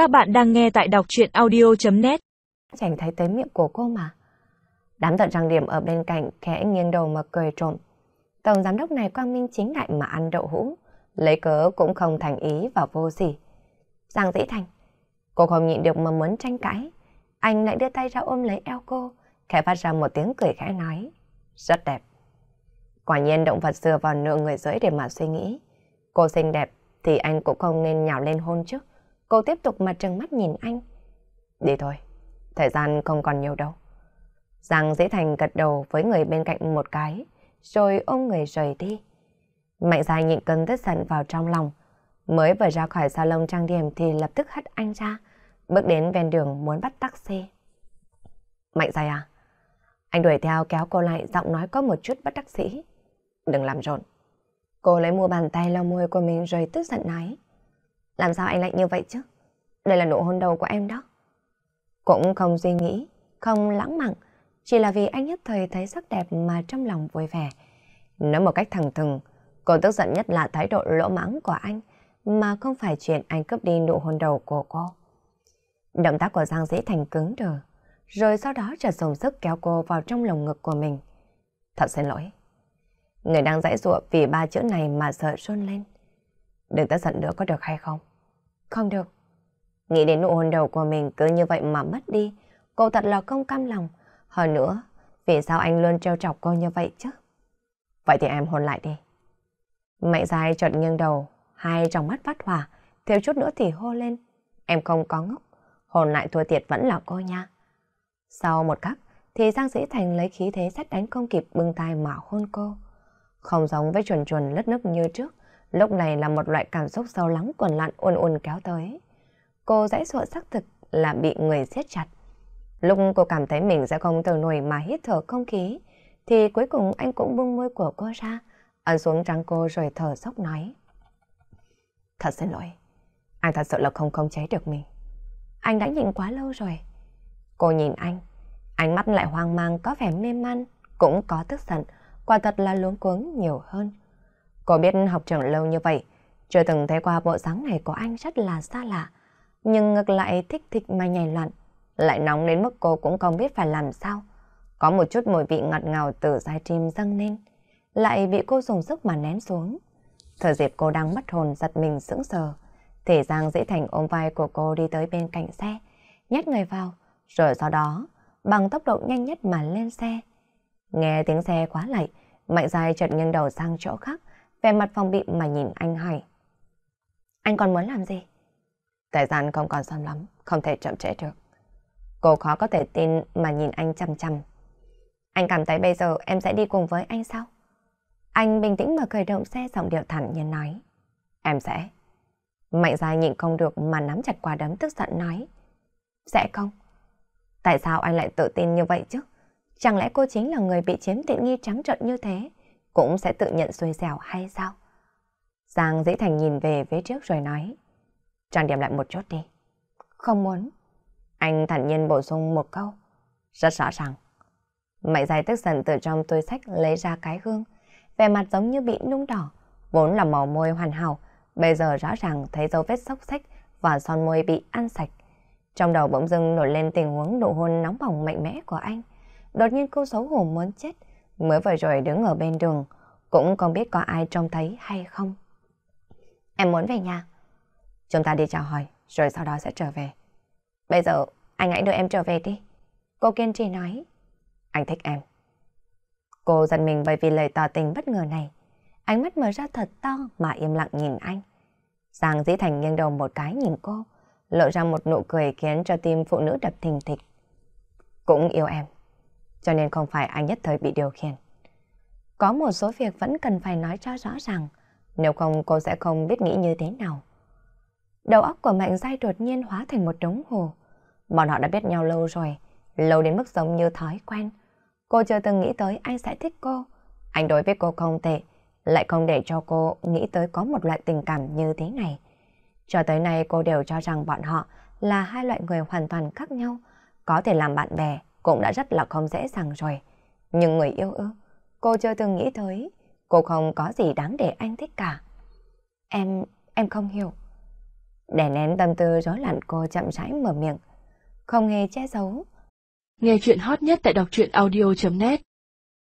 Các bạn đang nghe tại đọc chuyện audio.net Chẳng thấy tới miệng của cô mà. Đám tận trang điểm ở bên cạnh khẽ nghiêng đầu mà cười trộm. Tổng giám đốc này quang minh chính đại mà ăn đậu hũ. Lấy cớ cũng không thành ý và vô gì. Giang dĩ thành. Cô không nhịn được mà muốn tranh cãi. Anh lại đưa tay ra ôm lấy eo cô. Khẽ phát ra một tiếng cười khẽ nói. Rất đẹp. Quả nhiên động vật dừa vào nửa người dưới để mà suy nghĩ. Cô xinh đẹp thì anh cũng không nên nhào lên hôn trước. Cô tiếp tục mà trừng mắt nhìn anh. Đi thôi, thời gian không còn nhiều đâu. Giang dễ thành gật đầu với người bên cạnh một cái, rồi ôm người rời đi. Mạnh dài nhịn cơn tức giận vào trong lòng. Mới vừa ra khỏi salon trang điểm thì lập tức hất anh ra, bước đến ven đường muốn bắt taxi. Mạnh dài à? Anh đuổi theo kéo cô lại giọng nói có một chút bất đắc sĩ. Đừng làm rộn. Cô lấy mua bàn tay lau môi của mình rồi tức giận nói. Làm sao anh lại như vậy chứ? Đây là nụ hôn đầu của em đó. Cũng không suy nghĩ, không lãng mạn, chỉ là vì anh nhất thời thấy sắc đẹp mà trong lòng vui vẻ. Nói một cách thẳng thừng, cô tức giận nhất là thái độ lỗ mãng của anh, mà không phải chuyện anh cướp đi nụ hôn đầu của cô. Động tác của Giang dễ thành cứng đờ, rồi sau đó chợt dùng sức kéo cô vào trong lồng ngực của mình. Thật xin lỗi. Người đang dãy ruộng vì ba chữ này mà sợ run lên. Đừng tức giận nữa có được hay không? Không được. Nghĩ đến nụ hôn đầu của mình cứ như vậy mà mất đi. Cô thật là không cam lòng. Hơn nữa, vì sao anh luôn trêu chọc cô như vậy chứ? Vậy thì em hôn lại đi. Mạnh dài chợt nghiêng đầu, hai trong mắt phát hỏa, thiếu chút nữa thì hô lên. Em không có ngốc, hôn lại thua thiệt vẫn là cô nha. Sau một khắc, thì Giang Dĩ Thành lấy khí thế xét đánh không kịp bưng tay mà hôn cô. Không giống với chuồn chuồn lất nức như trước, lúc này là một loại cảm xúc sâu lắng quần lặn ồn ồn kéo tới. Cô dãy dụa xác thực là bị người siết chặt. Lúc cô cảm thấy mình sẽ không thở nổi mà hít thở không khí, thì cuối cùng anh cũng buông môi của cô ra, ấn xuống trắng cô rồi thở sốc nói. Thật xin lỗi, anh thật sự là không khống chế được mình. Anh đã nhịn quá lâu rồi. Cô nhìn anh, ánh mắt lại hoang mang có vẻ mê man, cũng có tức giận, quả thật là luống cuống nhiều hơn. Cô biết học trưởng lâu như vậy, chưa từng thấy qua bộ dáng này của anh rất là xa lạ, nhưng ngược lại thích thích mà nhảy loạn, lại nóng đến mức cô cũng không biết phải làm sao. Có một chút mùi vị ngọt ngào từ dai tim dâng lên, lại bị cô dùng sức mà nén xuống. Thời dịp cô đang mất hồn giật mình sững sờ, thể Giang dễ thành ôm vai của cô đi tới bên cạnh xe, nhét người vào, rồi sau đó bằng tốc độ nhanh nhất mà lên xe. Nghe tiếng xe quá lạy, Mạnh dài chợt nghiêng đầu sang chỗ khác, vẻ mặt phòng bị mà nhìn anh hỏi. Anh còn muốn làm gì? Thời gian không còn sớm lắm, không thể chậm trễ được. Cô khó có thể tin mà nhìn anh chăm chăm. Anh cảm thấy bây giờ em sẽ đi cùng với anh sao? Anh bình tĩnh mà khởi động xe giọng điệu thẳng nhiên nói. Em sẽ. Mạnh dài nhịn không được mà nắm chặt quả đấm tức giận nói. Sẽ không. Tại sao anh lại tự tin như vậy chứ? Chẳng lẽ cô chính là người bị chiếm tiện nghi trắng trợn như thế, cũng sẽ tự nhận xui xẻo hay sao? Giang dễ thành nhìn về phía trước rồi nói. Trang điểm lại một chút đi. Không muốn. Anh thản nhiên bổ sung một câu. Rất rõ ràng. Mạnh dài tức giận từ trong túi sách lấy ra cái gương. Vẻ mặt giống như bị nung đỏ. Vốn là màu môi hoàn hảo. Bây giờ rõ ràng thấy dấu vết xốc xách và son môi bị ăn sạch. Trong đầu bỗng dưng nổi lên tình huống nụ hôn nóng bỏng mạnh mẽ của anh. Đột nhiên cô xấu hổ muốn chết. Mới vừa rồi đứng ở bên đường. Cũng không biết có ai trông thấy hay không. Em muốn về nhà. Chúng ta đi chào hỏi, rồi sau đó sẽ trở về. Bây giờ, anh hãy đưa em trở về đi. Cô kiên trì nói. Anh thích em. Cô giận mình bởi vì lời tỏ tình bất ngờ này. Ánh mắt mở ra thật to mà im lặng nhìn anh. Giang dĩ thành nghiêng đầu một cái nhìn cô, lộ ra một nụ cười khiến cho tim phụ nữ đập thình thịch. Cũng yêu em, cho nên không phải anh nhất thời bị điều khiển. Có một số việc vẫn cần phải nói cho rõ ràng, nếu không cô sẽ không biết nghĩ như thế nào. Đầu óc của Mạnh Giai đột nhiên hóa thành một đống hồ. Bọn họ đã biết nhau lâu rồi, lâu đến mức giống như thói quen. Cô chưa từng nghĩ tới anh sẽ thích cô. Anh đối với cô không tệ, lại không để cho cô nghĩ tới có một loại tình cảm như thế này. Cho tới nay cô đều cho rằng bọn họ là hai loại người hoàn toàn khác nhau. Có thể làm bạn bè cũng đã rất là không dễ dàng rồi. Nhưng người yêu ư, cô chưa từng nghĩ tới. Cô không có gì đáng để anh thích cả. Em, em không hiểu. Để nén tâm tư rối loạn cô chậm rãi mở miệng, không hề che giấu. Nghe chuyện hot nhất tại đọc truyện audio.net